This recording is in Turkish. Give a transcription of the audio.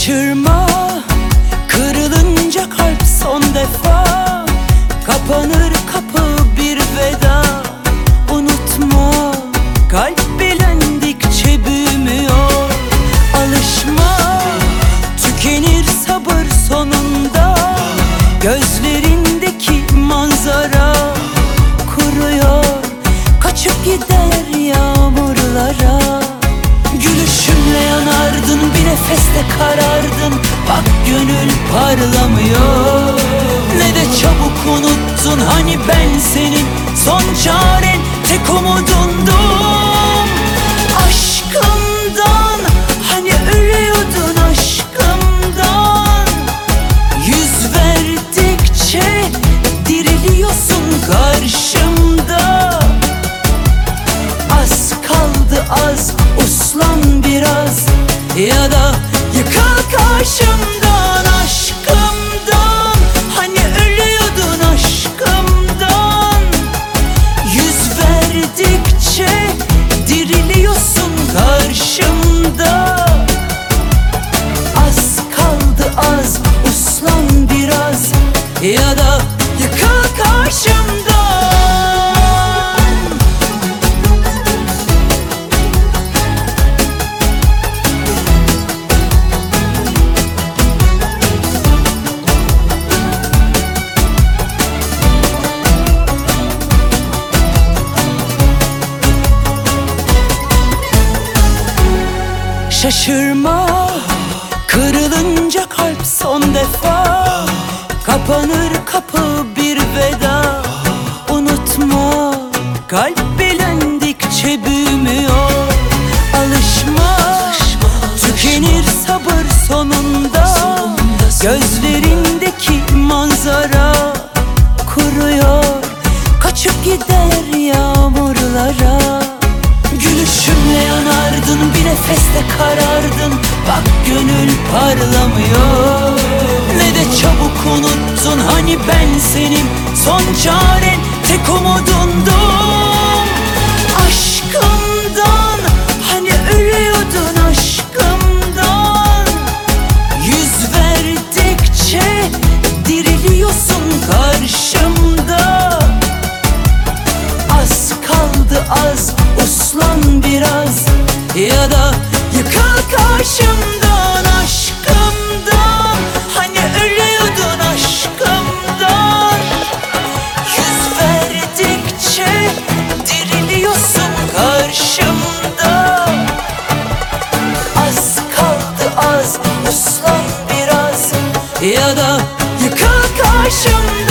Şaşırma Kırılınca kalp son defa. Kapanır kapı bir veda Unutma. Kalp bilendikçe büyümüyor. Alışma Tükenir sabır sonunda. Gözlerindeki manzara Kuruyor. Kaçıp gider yanardın bir nefeste karardın. Bak gönül parlamıyor. Ne de çabuk unuttun hani ben senin Son çaren Ya da yıkıl karşımdan. Şaşırma Kırılınca kalp son defa Kapanır kapı bir veda. Unutma Kalp bilendikçe büyümüyor. Alışma Tükenir sabır sonunda. Gözlerindeki manzara Kuruyor. Kaçıp gider yağmurlara. Gülüşümle yanardın bir nefeste karardın. Bak gönül parlamıyor ben senin Son çaren tek umudundum. Aşkımdan hani ölüyordun aşkımdan. Yüz verdikçe diriliyorsun karşımda. Az kaldı az uslan biraz Ya da yıkıl karşımdan Ya da yıkıl karşımdan